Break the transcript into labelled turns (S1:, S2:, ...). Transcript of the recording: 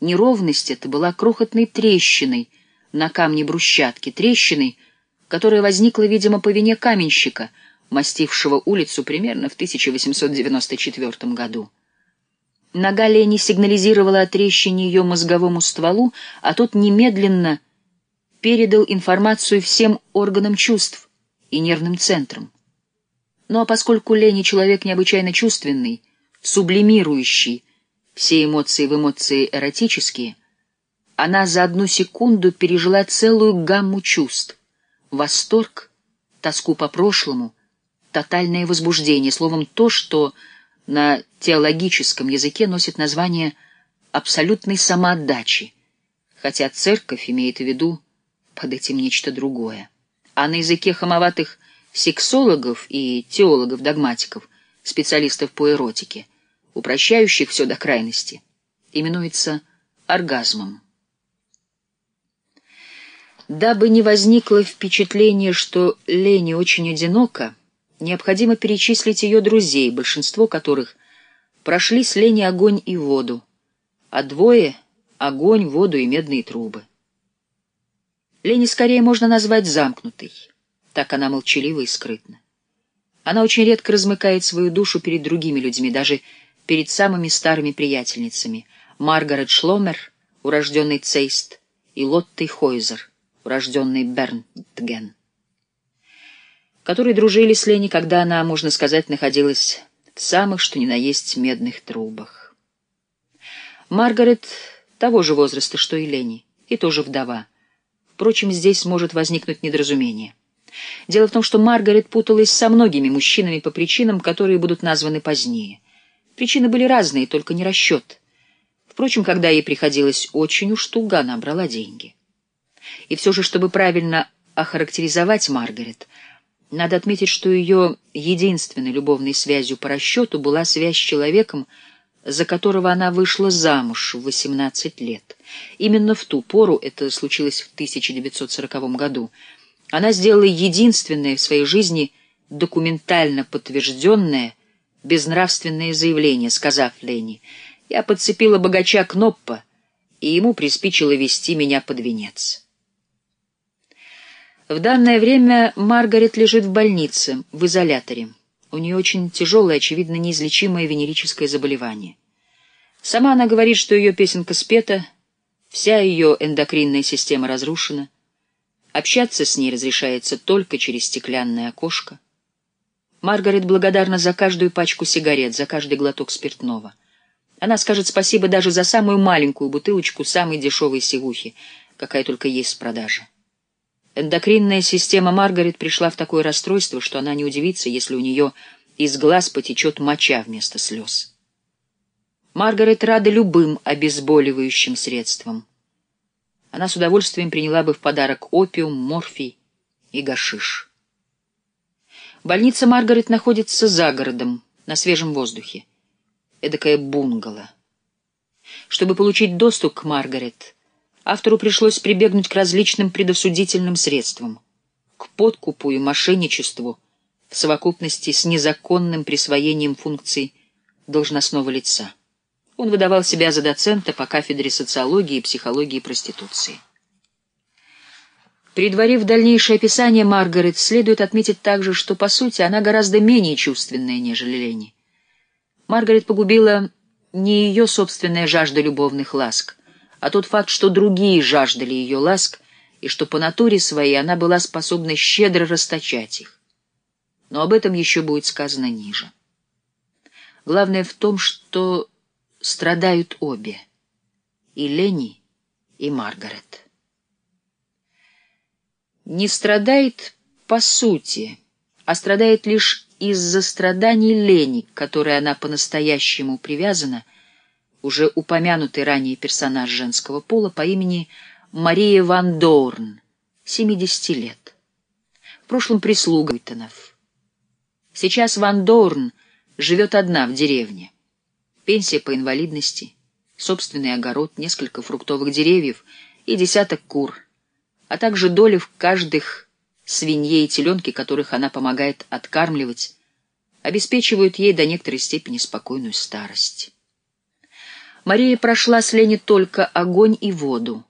S1: Неровность эта была крохотной трещиной на камне брусчатки, трещиной, которая возникла, видимо, по вине каменщика, мастившего улицу примерно в 1894 году. Нога Лени сигнализировала о трещине ее мозговому стволу, а тот немедленно передал информацию всем органам чувств и нервным центрам. Ну а поскольку Лени человек необычайно чувственный, сублимирующий все эмоции в эмоции эротические, она за одну секунду пережила целую гамму чувств — восторг, тоску по прошлому, тотальное возбуждение, словом, то, что на теологическом языке носит название абсолютной самоотдачи, хотя церковь имеет в виду под этим нечто другое. А на языке хамоватых сексологов и теологов-догматиков, специалистов по эротике, упрощающих все до крайности, именуется оргазмом. Дабы не возникло впечатление, что Лени очень одинока, необходимо перечислить ее друзей, большинство которых прошли с Лени огонь и воду, а двое — огонь, воду и медные трубы. Лени скорее можно назвать замкнутой, так она молчалива и скрытна. Она очень редко размыкает свою душу перед другими людьми, даже перед самыми старыми приятельницами — Маргарет Шломер, урожденный Цейст, и Лоттой Хойзер, урожденный Бернтген которые дружили с Лени, когда она, можно сказать, находилась в самых, что ни на есть, медных трубах. Маргарет того же возраста, что и Лени, и тоже вдова. Впрочем, здесь может возникнуть недоразумение. Дело в том, что Маргарет путалась со многими мужчинами по причинам, которые будут названы позднее. Причины были разные, только не расчет. Впрочем, когда ей приходилось очень уж туго, она брала деньги. И все же, чтобы правильно охарактеризовать Маргарет — надо отметить, что ее единственной любовной связью по расчету была связь с человеком, за которого она вышла замуж в 18 лет. Именно в ту пору, это случилось в 1940 году, она сделала единственное в своей жизни документально подтвержденное безнравственное заявление, сказав Ленни, «Я подцепила богача Кноппа, и ему приспичило вести меня под венец». В данное время Маргарет лежит в больнице, в изоляторе. У нее очень тяжелое, очевидно, неизлечимое венерическое заболевание. Сама она говорит, что ее песенка спета, вся ее эндокринная система разрушена. Общаться с ней разрешается только через стеклянное окошко. Маргарет благодарна за каждую пачку сигарет, за каждый глоток спиртного. Она скажет спасибо даже за самую маленькую бутылочку самой дешевой сивухи, какая только есть в продаже. Эндокринная система Маргарет пришла в такое расстройство, что она не удивится, если у нее из глаз потечет моча вместо слез. Маргарет рада любым обезболивающим средствам. Она с удовольствием приняла бы в подарок опиум, морфий и гашиш. Больница Маргарет находится за городом, на свежем воздухе. Эдакая бунгало. Чтобы получить доступ к Маргарет, автору пришлось прибегнуть к различным предосудительным средствам, к подкупу и мошенничеству в совокупности с незаконным присвоением функций должностного лица. Он выдавал себя за доцента по кафедре социологии и психологии проституции. Предварив дальнейшее описание Маргарет, следует отметить также, что, по сути, она гораздо менее чувственная, нежели Лени. Маргарет погубила не ее собственная жажда любовных ласк, а тот факт, что другие жаждали ее ласк, и что по натуре своей она была способна щедро расточать их. Но об этом еще будет сказано ниже. Главное в том, что страдают обе — и Лени, и Маргарет. Не страдает по сути, а страдает лишь из-за страданий Лени, к которой она по-настоящему привязана — уже упомянутый ранее персонаж женского пола по имени Мария Ван Доурн, 70 лет. В прошлом прислуга Уитонов. Сейчас Ван Доурн живет одна в деревне. Пенсия по инвалидности, собственный огород, несколько фруктовых деревьев и десяток кур, а также доли в каждых свинье и теленке, которых она помогает откармливать, обеспечивают ей до некоторой степени спокойную старость. Мария прошла с Лени только огонь и воду.